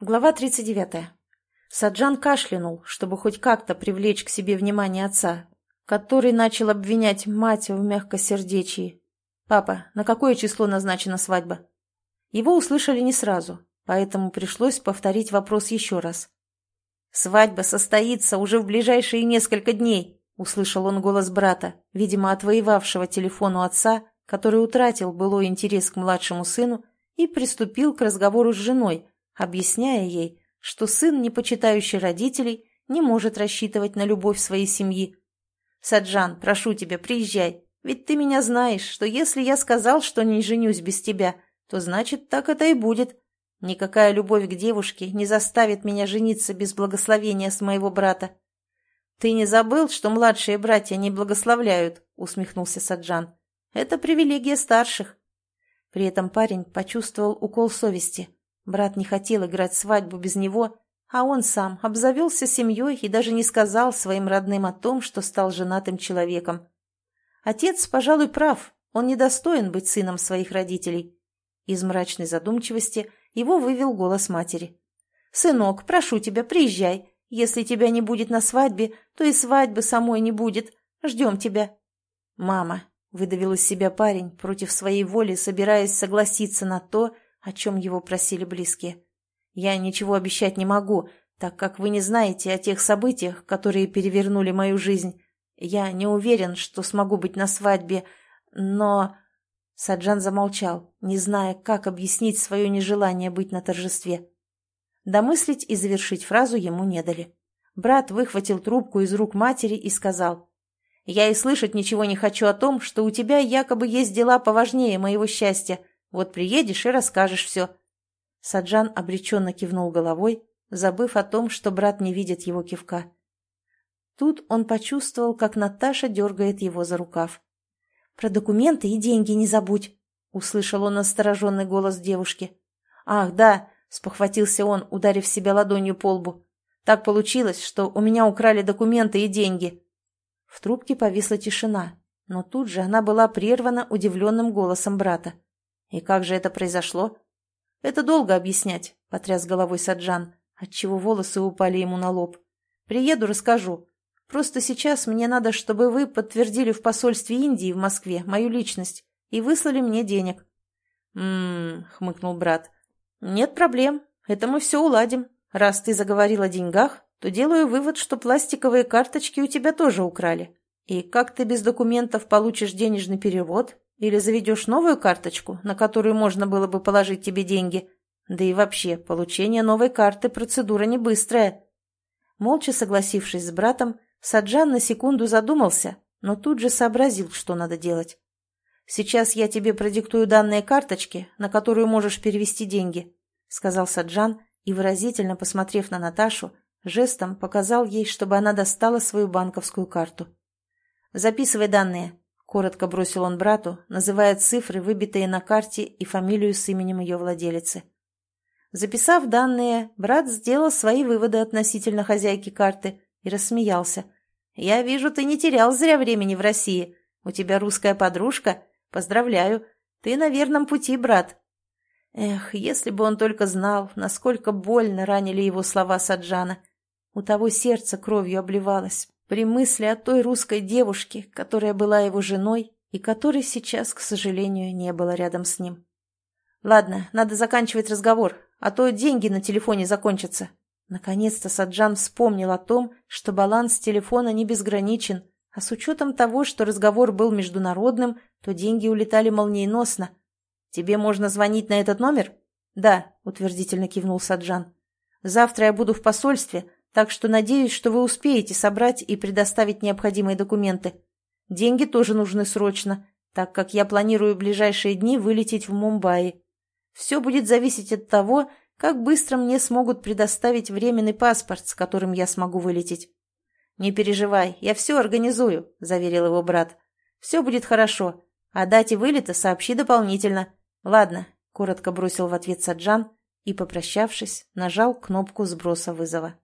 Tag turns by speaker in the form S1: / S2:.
S1: Глава 39. Саджан кашлянул, чтобы хоть как-то привлечь к себе внимание отца, который начал обвинять мать в мягкосердечии. «Папа, на какое число назначена свадьба?» Его услышали не сразу, поэтому пришлось повторить вопрос еще раз. «Свадьба состоится уже в ближайшие несколько дней», — услышал он голос брата, видимо, отвоевавшего телефону отца, который утратил былой интерес к младшему сыну и приступил к разговору с женой, объясняя ей, что сын, не почитающий родителей, не может рассчитывать на любовь своей семьи. «Саджан, прошу тебя, приезжай, ведь ты меня знаешь, что если я сказал, что не женюсь без тебя, то значит, так это и будет. Никакая любовь к девушке не заставит меня жениться без благословения с моего брата». «Ты не забыл, что младшие братья не благословляют?» — усмехнулся Саджан. «Это привилегия старших». При этом парень почувствовал укол совести. Брат не хотел играть свадьбу без него, а он сам обзавелся семьей и даже не сказал своим родным о том, что стал женатым человеком. Отец, пожалуй, прав, он недостоин быть сыном своих родителей. Из мрачной задумчивости его вывел голос матери. «Сынок, прошу тебя, приезжай. Если тебя не будет на свадьбе, то и свадьбы самой не будет. Ждем тебя». «Мама», — выдавил из себя парень, против своей воли собираясь согласиться на то, о чем его просили близкие. «Я ничего обещать не могу, так как вы не знаете о тех событиях, которые перевернули мою жизнь. Я не уверен, что смогу быть на свадьбе, но...» Саджан замолчал, не зная, как объяснить свое нежелание быть на торжестве. Домыслить и завершить фразу ему не дали. Брат выхватил трубку из рук матери и сказал, «Я и слышать ничего не хочу о том, что у тебя якобы есть дела поважнее моего счастья, вот приедешь и расскажешь все». Саджан обреченно кивнул головой, забыв о том, что брат не видит его кивка. Тут он почувствовал, как Наташа дергает его за рукав. «Про документы и деньги не забудь», — услышал он настороженный голос девушки. «Ах, да», — спохватился он, ударив себя ладонью по лбу. «Так получилось, что у меня украли документы и деньги». В трубке повисла тишина, но тут же она была прервана удивленным голосом брата. «И как же это произошло?» «Это долго объяснять», — потряс головой Саджан, отчего волосы упали ему на лоб. «Приеду, расскажу. Просто сейчас мне надо, чтобы вы подтвердили в посольстве Индии в Москве мою личность и выслали мне денег». «М-м-м», хмыкнул брат. «Нет проблем. Это мы все уладим. Раз ты заговорил о деньгах, то делаю вывод, что пластиковые карточки у тебя тоже украли. И как ты без документов получишь денежный перевод, или заведешь новую карточку, на которую можно было бы положить тебе деньги. Да и вообще, получение новой карты – процедура не быстрая. Молча согласившись с братом, Саджан на секунду задумался, но тут же сообразил, что надо делать. «Сейчас я тебе продиктую данные карточки, на которую можешь перевести деньги», — сказал Саджан и, выразительно посмотрев на Наташу, жестом показал ей, чтобы она достала свою банковскую карту. «Записывай данные. Коротко бросил он брату, называя цифры, выбитые на карте, и фамилию с именем ее владелицы. Записав данные, брат сделал свои выводы относительно хозяйки карты и рассмеялся. «Я вижу, ты не терял зря времени в России. У тебя русская подружка. Поздравляю. Ты на верном пути, брат». Эх, если бы он только знал, насколько больно ранили его слова Саджана. У того сердце кровью обливалось, при мысли о той русской девушке, которая была его женой и которой сейчас, к сожалению, не было рядом с ним. «Ладно, надо заканчивать разговор, а то деньги на телефоне закончатся». Наконец-то Саджан вспомнил о том, что баланс телефона не безграничен, а с учетом того, что разговор был международным, то деньги улетали молниеносно. «Тебе можно звонить на этот номер?» «Да», — утвердительно кивнул Саджан. «Завтра я буду в посольстве, так что надеюсь, что вы успеете собрать и предоставить необходимые документы. Деньги тоже нужны срочно, так как я планирую в ближайшие дни вылететь в Мумбаи. Все будет зависеть от того, как быстро мне смогут предоставить временный паспорт, с которым я смогу вылететь. «Не переживай, я все организую», — заверил его брат. «Все будет хорошо. О дате вылета сообщи дополнительно. Ладно», — коротко бросил в ответ Саджан и, попрощавшись, нажал кнопку сброса вызова.